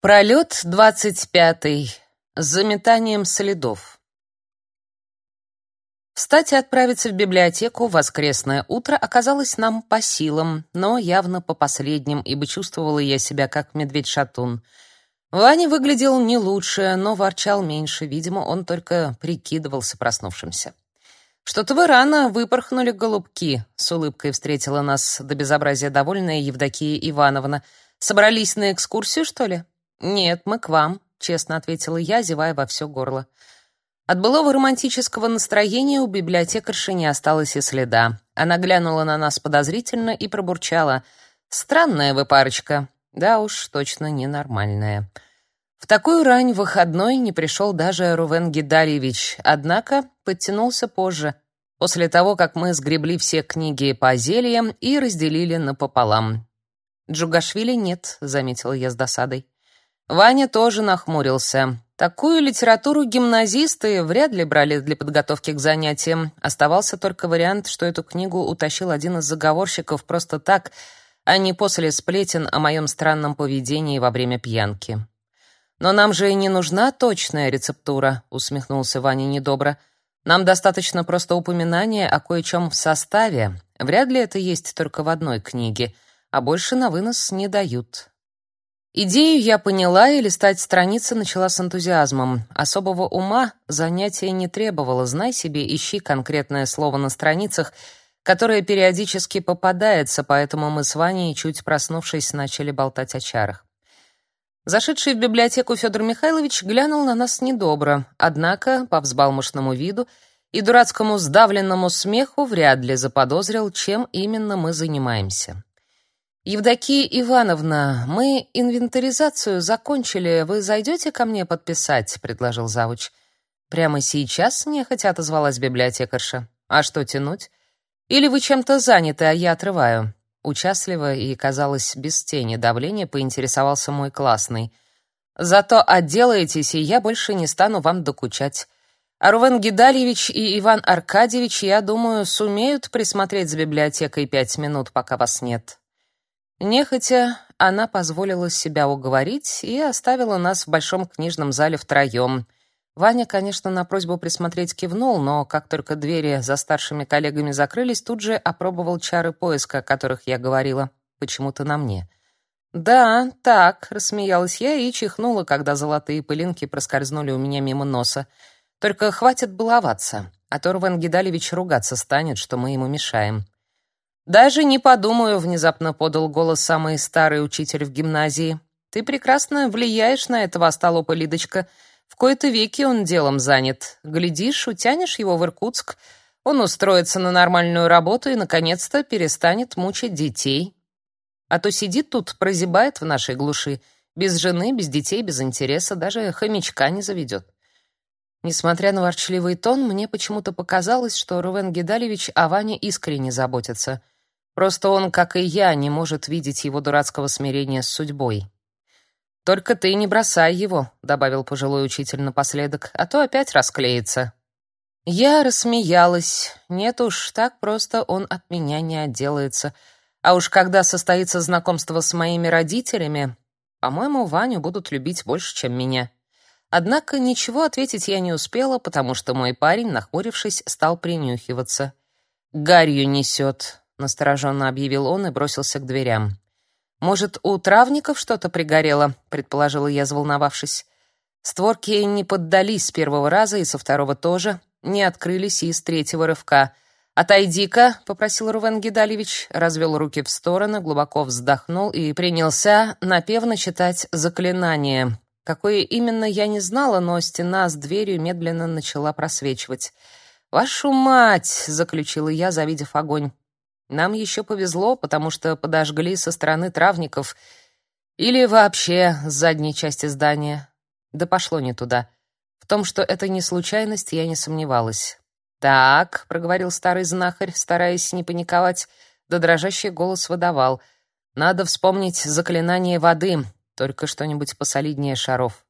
Пролет двадцать пятый. С заметанием следов. Встать и отправиться в библиотеку в воскресное утро оказалось нам по силам, но явно по последним, ибо чувствовала я себя как медведь-шатун. Ваня выглядел не лучше, но ворчал меньше, видимо, он только прикидывался проснувшимся. «Что-то вы рано выпорхнули, голубки», — с улыбкой встретила нас до безобразия довольная Евдокия Ивановна. «Собрались на экскурсию, что ли?» «Нет, мы к вам», — честно ответила я, зевая во все горло. От былого романтического настроения у библиотекарши не осталось и следа. Она глянула на нас подозрительно и пробурчала. «Странная вы парочка». Да уж, точно ненормальная. В такую рань выходной не пришел даже Рувен Гидарьевич, однако подтянулся позже, после того, как мы сгребли все книги по зельям и разделили напополам. «Джугашвили нет», — заметила я с досадой. Ваня тоже нахмурился. Такую литературу гимназисты вряд ли брали для подготовки к занятиям. Оставался только вариант, что эту книгу утащил один из заговорщиков просто так, а не после сплетен о моем странном поведении во время пьянки. «Но нам же и не нужна точная рецептура», — усмехнулся Ваня недобро. «Нам достаточно просто упоминания о кое-чем в составе. Вряд ли это есть только в одной книге, а больше на вынос не дают». Идею я поняла и листать страницы начала с энтузиазмом. Особого ума занятие не требовало. Знай себе, ищи конкретное слово на страницах, которое периодически попадается, поэтому мы с Ваней, чуть проснувшись, начали болтать о чарах. Зашедший в библиотеку Федор Михайлович глянул на нас недобро, однако, по взбалмошному виду и дурацкому сдавленному смеху, вряд ли заподозрил, чем именно мы занимаемся. Евдокия Ивановна, мы инвентаризацию закончили. Вы зайдете ко мне подписать, предложил завуч. Прямо сейчас нехотя отозвалась библиотекарша. А что тянуть? Или вы чем-то заняты, а я отрываю? Участливо и, казалось, без тени давления поинтересовался мой классный. Зато отделаетесь, и я больше не стану вам докучать. А Рувен Гидальевич и Иван Аркадьевич, я думаю, сумеют присмотреть за библиотекой пять минут, пока вас нет. Нехотя она позволила себя уговорить и оставила нас в большом книжном зале втроем. Ваня, конечно, на просьбу присмотреть кивнул, но как только двери за старшими коллегами закрылись, тут же опробовал чары поиска, о которых я говорила, почему-то на мне. «Да, так», — рассмеялась я и чихнула, когда золотые пылинки проскользнули у меня мимо носа. «Только хватит баловаться, а то Рвен Гидалевич ругаться станет, что мы ему мешаем». «Даже не подумаю», — внезапно подал голос самый старый учитель в гимназии. «Ты прекрасно влияешь на этого остолопа Лидочка. В кои-то веки он делом занят. Глядишь, утянешь его в Иркутск, он устроится на нормальную работу и, наконец-то, перестанет мучить детей. А то сидит тут, прозябает в нашей глуши, без жены, без детей, без интереса, даже хомячка не заведет». Несмотря на ворчливый тон, мне почему-то показалось, что Рувен Гидалевич о Ване искренне заботится — Просто он, как и я, не может видеть его дурацкого смирения с судьбой. Только ты не бросай его, добавил пожилой учитель напоследок, а то опять расклеится. Я рассмеялась. Нет уж, так просто он от меня не отделается. А уж когда состоится знакомство с моими родителями, по-моему, Ваню будут любить больше, чем меня. Однако ничего ответить я не успела, потому что мой парень, нахмурившись, стал принюхиваться. Гарью несет настороженно объявил он и бросился к дверям. Может, у травников что-то пригорело, предположила я, заволновавшись. Створки не поддались с первого раза и со второго тоже, не открылись и с третьего рывка. «Отойди-ка», — попросил Рувен Гидалевич, развел руки в стороны, глубоко вздохнул и принялся напевно читать заклинание. Какое именно, я не знала, но стена с дверью медленно начала просвечивать. «Вашу мать!» — заключила я, завидев огонь. Нам еще повезло, потому что подожгли со стороны травников или вообще с задней части здания. Да пошло не туда. В том, что это не случайность, я не сомневалась. «Так», — проговорил старый знахарь, стараясь не паниковать, да дрожащий голос выдавал. «Надо вспомнить заклинание воды, только что-нибудь посолиднее шаров».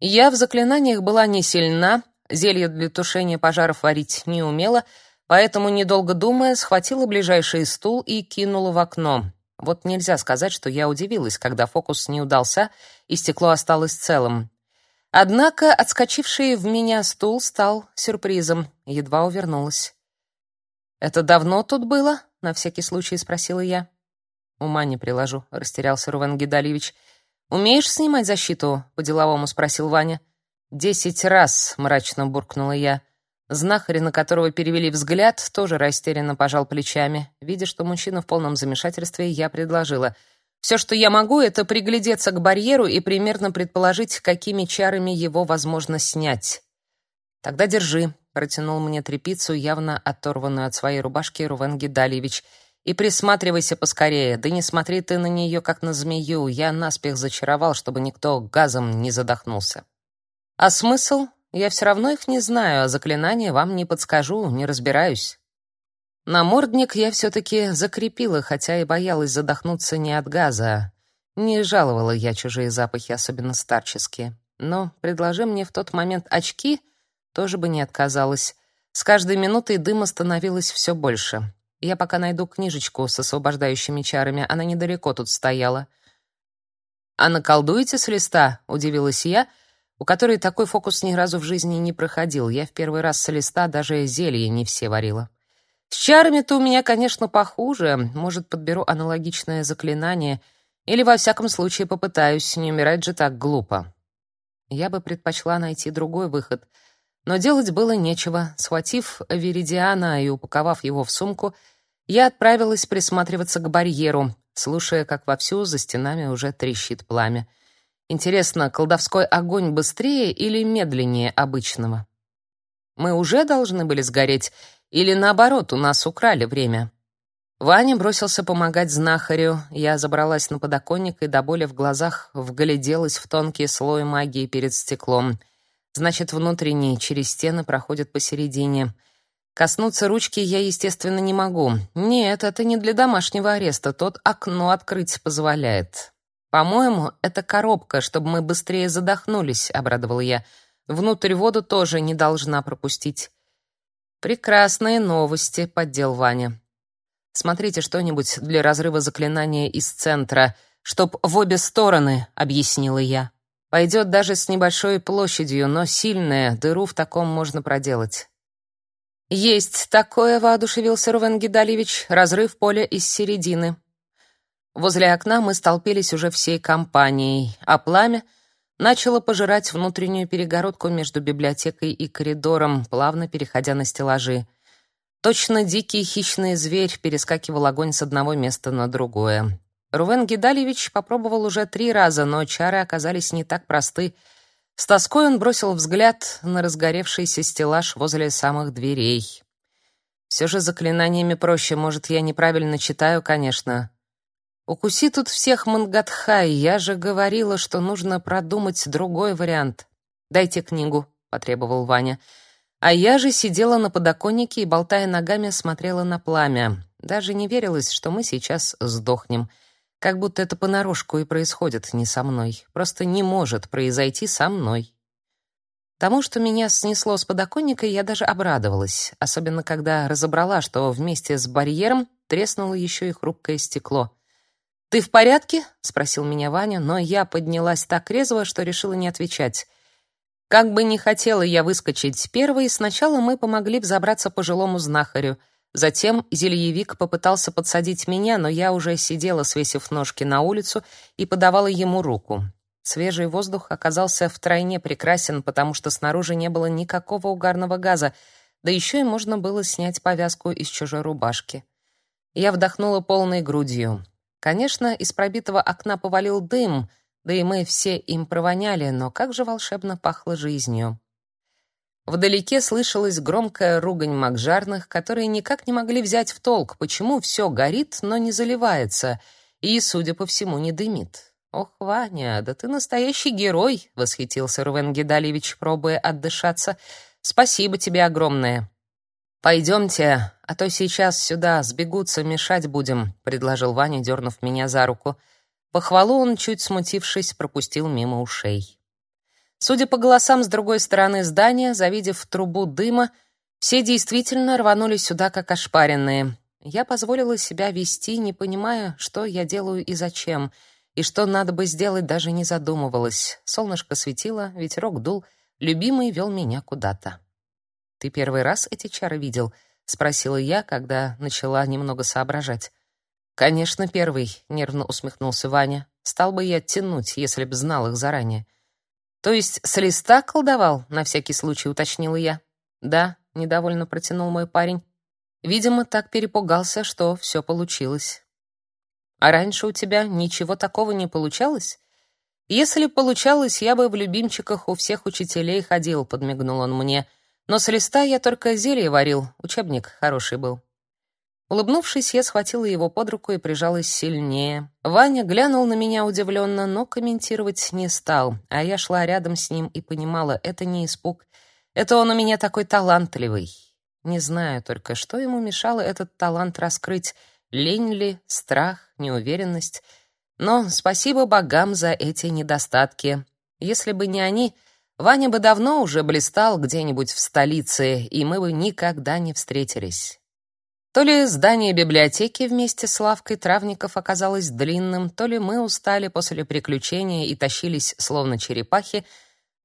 Я в заклинаниях была не сильна, зелье для тушения пожаров варить не умела — Поэтому, недолго думая, схватила ближайший стул и кинула в окно. Вот нельзя сказать, что я удивилась, когда фокус не удался и стекло осталось целым. Однако отскочивший в меня стул стал сюрпризом, едва увернулась. «Это давно тут было?» — на всякий случай спросила я. «Ума не приложу», — растерялся Рувен Гидалевич. «Умеешь снимать защиту?» — по-деловому спросил Ваня. «Десять раз», — мрачно буркнула я. Знахарь, на которого перевели взгляд, тоже растерянно пожал плечами. Видя, что мужчина в полном замешательстве, я предложила. «Все, что я могу, это приглядеться к барьеру и примерно предположить, какими чарами его возможно снять». «Тогда держи», — протянул мне трепицу, явно оторванную от своей рубашки Рувен Гидальевич. «И присматривайся поскорее, да не смотри ты на нее, как на змею. Я наспех зачаровал, чтобы никто газом не задохнулся». «А смысл?» Я все равно их не знаю, а заклинания вам не подскажу, не разбираюсь. Намордник я все-таки закрепила, хотя и боялась задохнуться не от газа. Не жаловала я чужие запахи, особенно старческие. Но, предложи мне в тот момент очки, тоже бы не отказалась. С каждой минутой дыма становилось все больше. Я пока найду книжечку с освобождающими чарами, она недалеко тут стояла. «А наколдуете с листа?» — удивилась я — у которой такой фокус ни разу в жизни не проходил. Я в первый раз с листа даже зелья не все варила. С чарами-то у меня, конечно, похуже. Может, подберу аналогичное заклинание или во всяком случае попытаюсь, не умирать же так глупо. Я бы предпочла найти другой выход, но делать было нечего. Схватив Веридиана и упаковав его в сумку, я отправилась присматриваться к барьеру, слушая, как вовсю за стенами уже трещит пламя. Интересно, колдовской огонь быстрее или медленнее обычного? Мы уже должны были сгореть или наоборот, у нас украли время? Ваня бросился помогать знахарю. Я забралась на подоконник и до боли в глазах вгляделась в тонкий слой магии перед стеклом. Значит, внутренний через стены проходит посередине. Коснуться ручки я, естественно, не могу. Нет, это не для домашнего ареста. Тот окно открыть позволяет. «По-моему, это коробка, чтобы мы быстрее задохнулись», — обрадовал я. «Внутрь воду тоже не должна пропустить». «Прекрасные новости», — поддел Ваня. «Смотрите что-нибудь для разрыва заклинания из центра, чтоб в обе стороны», — объяснила я. «Пойдет даже с небольшой площадью, но сильная, дыру в таком можно проделать». «Есть такое», — воодушевился Рувен Гидалевич, — «разрыв поля из середины». Возле окна мы столпились уже всей компанией, а пламя начало пожирать внутреннюю перегородку между библиотекой и коридором, плавно переходя на стеллажи. Точно дикий хищный зверь перескакивал огонь с одного места на другое. Рувен Гидалевич попробовал уже три раза, но чары оказались не так просты. С тоской он бросил взгляд на разгоревшийся стеллаж возле самых дверей. Все же заклинаниями проще, может, я неправильно читаю, конечно. Укуси тут всех Мангатхай, я же говорила, что нужно продумать другой вариант. Дайте книгу, потребовал Ваня. А я же сидела на подоконнике и болтая ногами смотрела на пламя. Даже не верилось, что мы сейчас сдохнем. Как будто это понарошку и происходит не со мной. Просто не может произойти со мной. Тому, что меня снесло с подоконника, я даже обрадовалась, особенно когда разобрала, что вместе с барьером треснуло еще и хрупкое стекло. «Ты в порядке?» — спросил меня Ваня, но я поднялась так резво, что решила не отвечать. Как бы не хотела я выскочить первой, сначала мы помогли взобраться пожилому знахарю. Затем зельевик попытался подсадить меня, но я уже сидела, свесив ножки на улицу, и подавала ему руку. Свежий воздух оказался втройне прекрасен, потому что снаружи не было никакого угарного газа, да еще и можно было снять повязку из чужой рубашки. Я вдохнула полной грудью. Конечно, из пробитого окна повалил дым, да и мы все им провоняли, но как же волшебно пахло жизнью. Вдалеке слышалась громкая ругань макжарных, которые никак не могли взять в толк, почему все горит, но не заливается, и, судя по всему, не дымит. «Ох, Ваня, да ты настоящий герой!» — восхитился Рувен Гедалевич, пробуя отдышаться. «Спасибо тебе огромное!» «Пойдемте, а то сейчас сюда сбегутся, мешать будем», — предложил Ваня, дернув меня за руку. Похвалу он, чуть смутившись, пропустил мимо ушей. Судя по голосам с другой стороны здания, завидев трубу дыма, все действительно рванулись сюда как ошпаренные. Я позволила себя вести, не понимая, что я делаю и зачем, и что надо бы сделать, даже не задумывалась. Солнышко светило, ветерок дул, любимый вел меня куда-то. «Ты первый раз эти чары видел?» — спросила я, когда начала немного соображать. «Конечно, первый», — нервно усмехнулся Ваня. «Стал бы я тянуть, если б знал их заранее». «То есть с листа колдовал?» — на всякий случай уточнила я. «Да», — недовольно протянул мой парень. Видимо, так перепугался, что все получилось. «А раньше у тебя ничего такого не получалось?» «Если получалось, я бы в любимчиках у всех учителей ходил», — подмигнул он мне. «Но с листа я только зелье варил, учебник хороший был». Улыбнувшись, я схватила его под руку и прижалась сильнее. Ваня глянул на меня удивленно, но комментировать не стал, а я шла рядом с ним и понимала, это не испуг. Это он у меня такой талантливый. Не знаю только, что ему мешало этот талант раскрыть. Лень ли, страх, неуверенность. Но спасибо богам за эти недостатки. Если бы не они, Ваня бы давно уже блистал где-нибудь в столице, и мы бы никогда не встретились. То ли здание библиотеки вместе с лавкой травников оказалось длинным, то ли мы устали после приключения и тащились словно черепахи,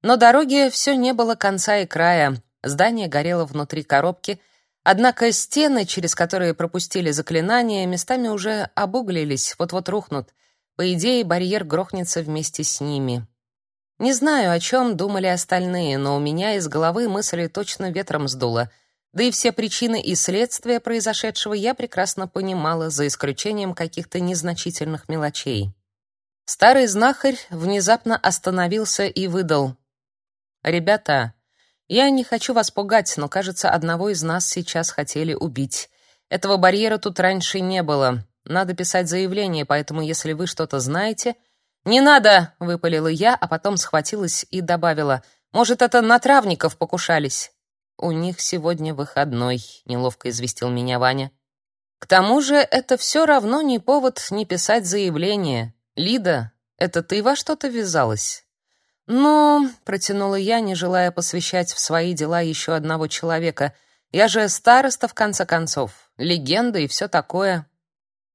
но дороги все не было конца и края. Здание горело внутри коробки, однако стены, через которые пропустили заклинания, местами уже обуглились, вот-вот рухнут. По идее, барьер грохнется вместе с ними. Не знаю, о чем думали остальные, но у меня из головы мысли точно ветром сдуло — да и все причины и следствия произошедшего я прекрасно понимала, за исключением каких-то незначительных мелочей. Старый знахарь внезапно остановился и выдал: "Ребята, я не хочу вас пугать, но, кажется, одного из нас сейчас хотели убить. Этого барьера тут раньше не было. Надо писать заявление, поэтому если вы что-то знаете, не надо, выпалила я, а потом схватилась и добавила: может, это на травников покушались. У них сегодня выходной, неловко известил меня Ваня. К тому же, это все равно не повод не писать заявление. Лида, это ты во что-то ввязалась? Ну, протянула я, не желая посвящать в свои дела еще одного человека. Я же староста в конце концов, легенда и все такое.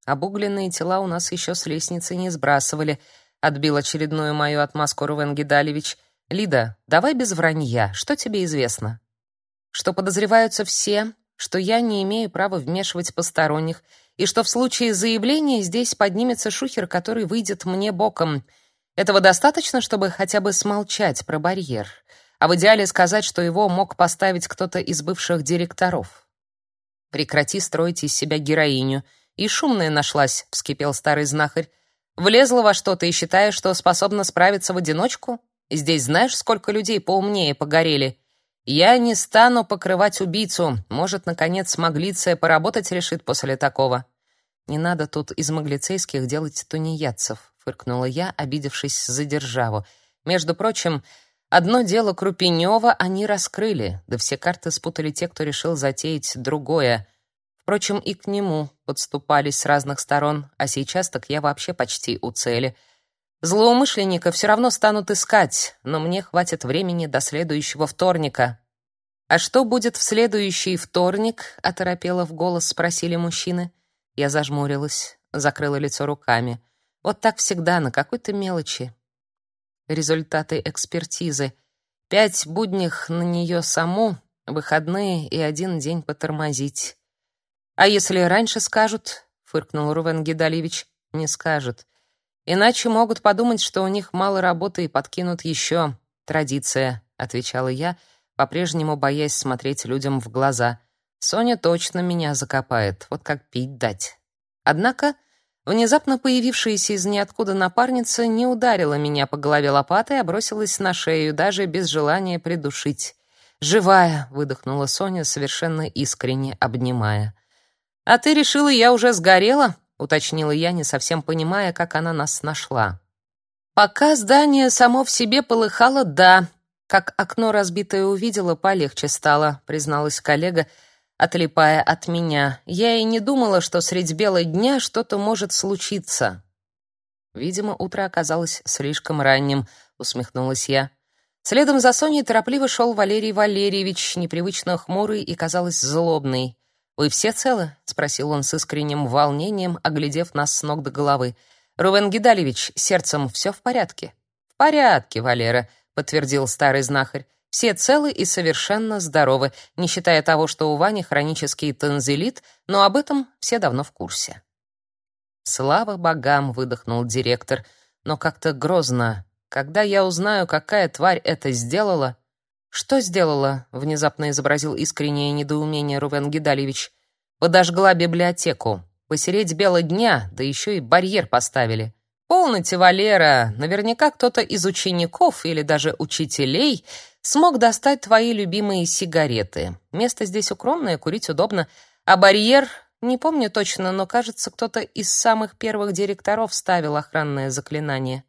Обугленные тела у нас еще с лестницы не сбрасывали, отбил очередную мою отмазку Рувен Гидалевич. Лида, давай без вранья. Что тебе известно? что подозреваются все, что я не имею права вмешивать посторонних, и что в случае заявления здесь поднимется шухер, который выйдет мне боком. Этого достаточно, чтобы хотя бы смолчать про барьер, а в идеале сказать, что его мог поставить кто-то из бывших директоров. Прекрати строить из себя героиню. И шумная нашлась, вскипел старый знахарь. Влезла во что-то и считаешь, что способна справиться в одиночку? Здесь знаешь, сколько людей поумнее погорели? Я не стану покрывать убийцу. Может, наконец, Маглиция поработать решит после такого. Не надо тут из маглицейских делать тунеядцев, фыркнула я, обидевшись за державу. Между прочим, одно дело Крупенева они раскрыли, да все карты спутали те, кто решил затеять другое. Впрочем, и к нему подступались с разных сторон, а сейчас так я вообще почти у цели — Злоумышленника все равно станут искать, но мне хватит времени до следующего вторника. А что будет в следующий вторник? оторопело в голос спросили мужчины. Я зажмурилась, закрыла лицо руками. Вот так всегда на какой-то мелочи. Результаты экспертизы. Пять будних на нее саму, выходные и один день потормозить. А если раньше скажут? фыркнул Рувен Гидалевич. Не скажут. Иначе могут подумать, что у них мало работы и подкинут еще. Традиция, отвечала я, по-прежнему боясь смотреть людям в глаза. Соня точно меня закопает, вот как пить дать. Однако внезапно появившаяся из ниоткуда напарница не ударила меня по голове лопатой, а бросилась на шею, даже без желания придушить. «Живая!» — выдохнула Соня, совершенно искренне обнимая. «А ты решила, я уже сгорела?» уточнила я, не совсем понимая, как она нас нашла. Пока здание само в себе полыхало, да. Как окно разбитое увидела, полегче стало, призналась коллега, отлипая от меня. Я и не думала, что средь бела дня что-то может случиться. Видимо, утро оказалось слишком ранним, усмехнулась я. Следом за Соней торопливо шел Валерий Валерьевич, непривычно хмурый и, казалось, злобный. «Вы все целы?» — спросил он с искренним волнением, оглядев нас с ног до головы. «Рувен Гидалевич, сердцем все в порядке?» «В порядке, Валера», — подтвердил старый знахарь. «Все целы и совершенно здоровы, не считая того, что у Вани хронический танзелит, но об этом все давно в курсе». «Слава богам!» — выдохнул директор. «Но как-то грозно. Когда я узнаю, какая тварь это сделала...» «Что сделала?» — внезапно изобразил искреннее недоумение Рувен Гидалевич. «Подожгла библиотеку. Посередь бела дня, да еще и барьер поставили. Полноте, Валера, наверняка кто-то из учеников или даже учителей смог достать твои любимые сигареты. Место здесь укромное, курить удобно, а барьер, не помню точно, но кажется, кто-то из самых первых директоров ставил охранное заклинание.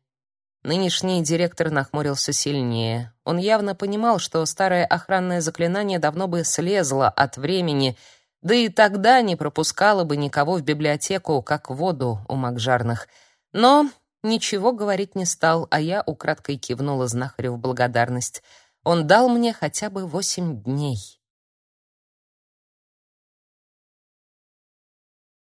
Нынешний директор нахмурился сильнее. Он явно понимал, что старое охранное заклинание давно бы слезло от времени, да и тогда не пропускало бы никого в библиотеку, как воду у макжарных. Но ничего говорить не стал, а я украдкой кивнула знахарю в благодарность. Он дал мне хотя бы восемь дней.